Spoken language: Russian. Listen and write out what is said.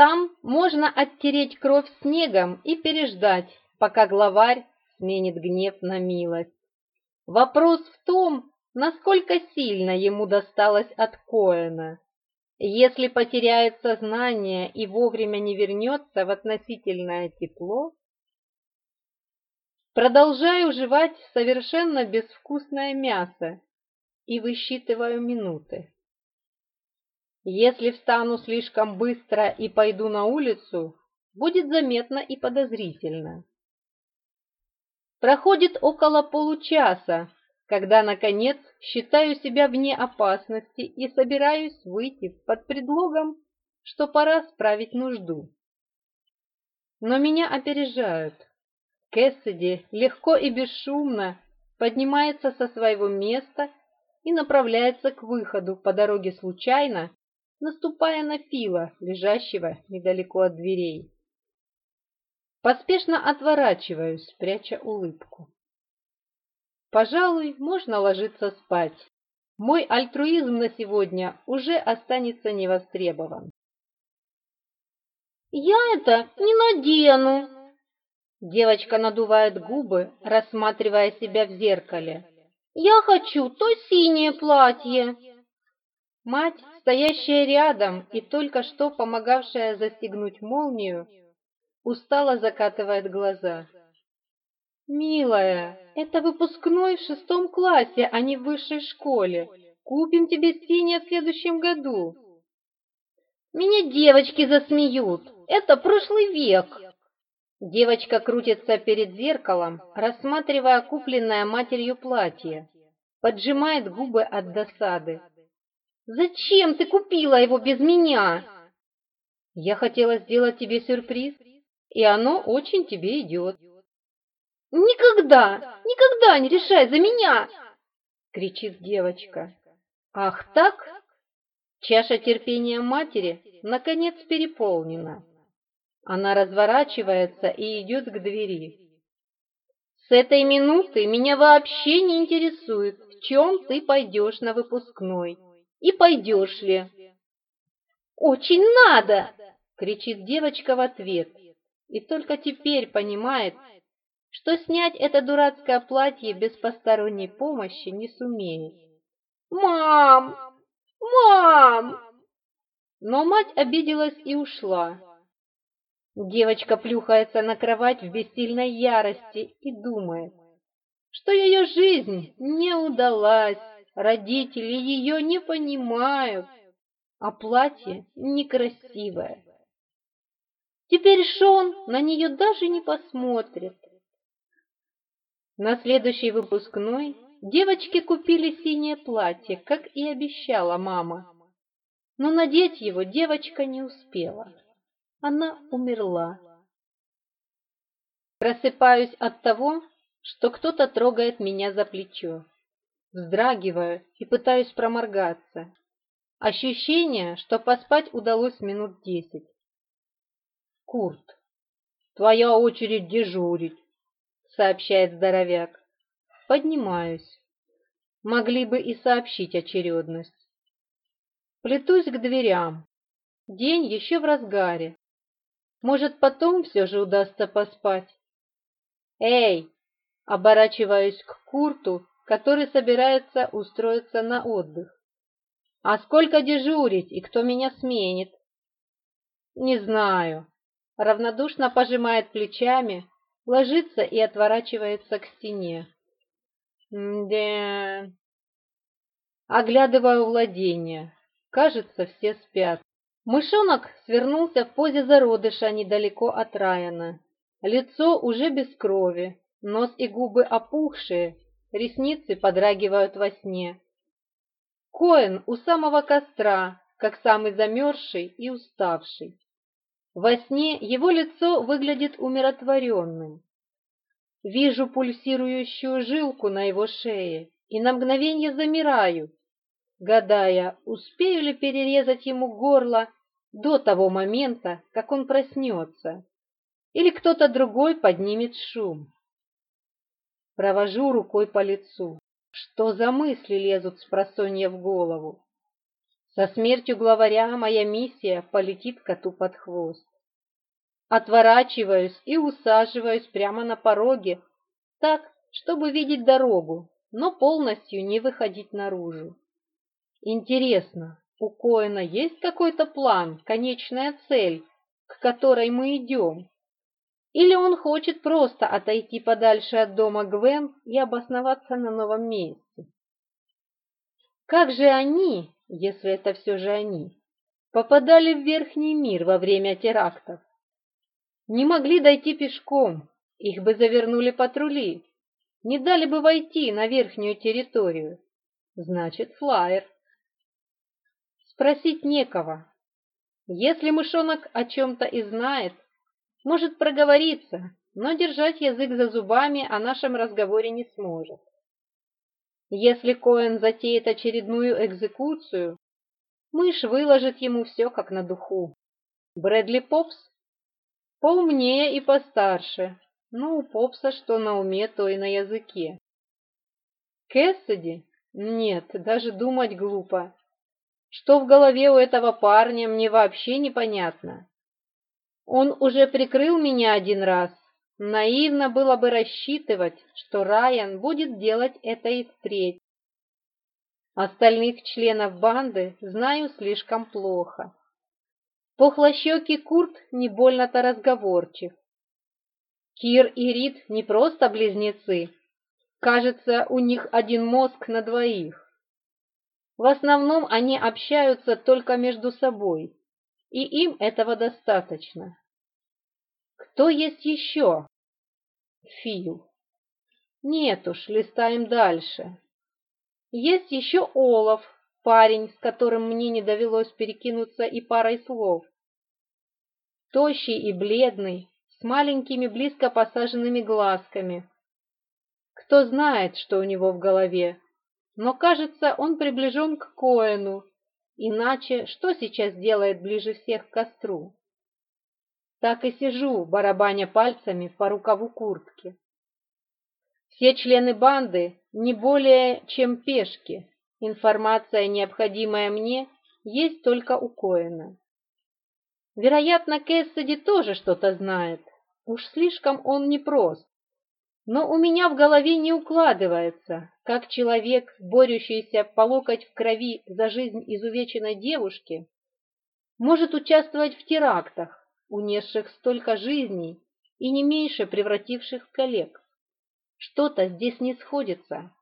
Там можно оттереть кровь снегом и переждать, пока главарь сменит гнев на милость. Вопрос в том, насколько сильно ему досталось от Коэна. Если потеряет сознание и вовремя не вернется в относительное тепло, Продолжаю жевать совершенно безвкусное мясо и высчитываю минуты. Если встану слишком быстро и пойду на улицу, будет заметно и подозрительно. Проходит около получаса, когда, наконец, считаю себя вне опасности и собираюсь выйти под предлогом, что пора справить нужду. Но меня опережают. Кэссиди легко и бесшумно поднимается со своего места и направляется к выходу, по дороге случайно наступая на Фила, лежащего недалеко от дверей. Поспешно отворачиваюсь, пряча улыбку. Пожалуй, можно ложиться спать. Мой альтруизм на сегодня уже останется невостребован. «Я это не надену!» Девочка надувает губы, рассматривая себя в зеркале. «Я хочу то синее платье!» Мать, стоящая рядом и только что помогавшая застегнуть молнию, устало закатывает глаза. «Милая, это выпускной в шестом классе, а не в высшей школе. Купим тебе синее в следующем году». «Меня девочки засмеют. Это прошлый век». Девочка крутится перед зеркалом, рассматривая купленное матерью платье, поджимает губы от досады. Зачем ты купила его без меня? Я хотела сделать тебе сюрприз, и оно очень тебе идет. Никогда, никогда не решай за меня! Кричит девочка. Ах так? Чаша терпения матери наконец переполнена. Она разворачивается и идет к двери. С этой минуты меня вообще не интересует, в чем ты пойдешь на выпускной и пойдешь ли?» «Очень надо!» — кричит девочка в ответ, и только теперь понимает, что снять это дурацкое платье без посторонней помощи не сумеет. «Мам! Мам!» Но мать обиделась и ушла. Девочка плюхается на кровать в бессильной ярости и думает, что ее жизнь не удалась родители ее не понимают, а платье некрасивое. Теперь Шон на нее даже не посмотрит. На следующий выпускной девочки купили синее платье, как и обещала мама. Но надеть его девочка не успела. Она умерла. Просыпаюсь от того, что кто-то трогает меня за плечо вздрагиваю и пытаюсь проморгаться. Ощущение, что поспать удалось минут десять. «Курт, твоя очередь дежурить», — сообщает здоровяк. Поднимаюсь. Могли бы и сообщить очередность. Плетусь к дверям. День еще в разгаре. Может, потом все же удастся поспать. «Эй!» — оборачиваюсь к Курту который собирается устроиться на отдых. «А сколько дежурить и кто меня сменит?» «Не знаю», — равнодушно пожимает плечами, ложится и отворачивается к стене. «Да...» Оглядываю владение. Кажется, все спят. Мышонок свернулся в позе зародыша недалеко от Райана. Лицо уже без крови, нос и губы опухшие, ресницы подрагивают во сне. Коэн у самого костра, как самый замерзший и уставший. Во сне его лицо выглядит умиротворенным. Вижу пульсирующую жилку на его шее и на мгновение замираю, гадая, успею ли перерезать ему горло до того момента, как он проснется, или кто-то другой поднимет шум. Провожу рукой по лицу. Что за мысли лезут с просонья в голову? Со смертью главаря моя миссия полетит коту под хвост. Отворачиваюсь и усаживаюсь прямо на пороге, так, чтобы видеть дорогу, но полностью не выходить наружу. Интересно, у Коэна есть какой-то план, конечная цель, к которой мы идем? Или он хочет просто отойти подальше от дома Гвен и обосноваться на новом месте. Как же они, если это все же они, попадали в верхний мир во время терактов? Не могли дойти пешком, их бы завернули патрули, не дали бы войти на верхнюю территорию. Значит, флайер. Спросить некого. Если мышонок о чем-то и знает, может проговориться, но держать язык за зубами о нашем разговоре не сможет. Если Коэн затеет очередную экзекуцию, мышь выложит ему все как на духу. Брэдли Попс поумнее и постарше, но у Попса что на уме, то и на языке. Кэссиди? Нет, даже думать глупо. Что в голове у этого парня, мне вообще непонятно. Он уже прикрыл меня один раз. Наивно было бы рассчитывать, что Райан будет делать это и впредь. Остальных членов банды знаю слишком плохо. Похлощекий Курт не больно-то разговорчив. Кир и Рид не просто близнецы. Кажется, у них один мозг на двоих. В основном они общаются только между собой, и им этого достаточно. Кто есть еще? Фил. Нет уж, листаем дальше. Есть еще Олаф, парень, с которым мне не довелось перекинуться и парой слов. Тощий и бледный, с маленькими близко посаженными глазками. Кто знает, что у него в голове, но, кажется, он приближен к Коэну, иначе что сейчас делает ближе всех к костру? Так и сижу, барабаня пальцами по рукаву куртки. Все члены банды не более чем пешки. Информация, необходимая мне, есть только у Коэна. Вероятно, Кэссиди тоже что-то знает. Уж слишком он непрост. Но у меня в голове не укладывается, как человек, борющийся по локоть в крови за жизнь изувеченной девушки, может участвовать в терактах, унесших столько жизней и не меньше превративших в коллег. Что-то здесь не сходится.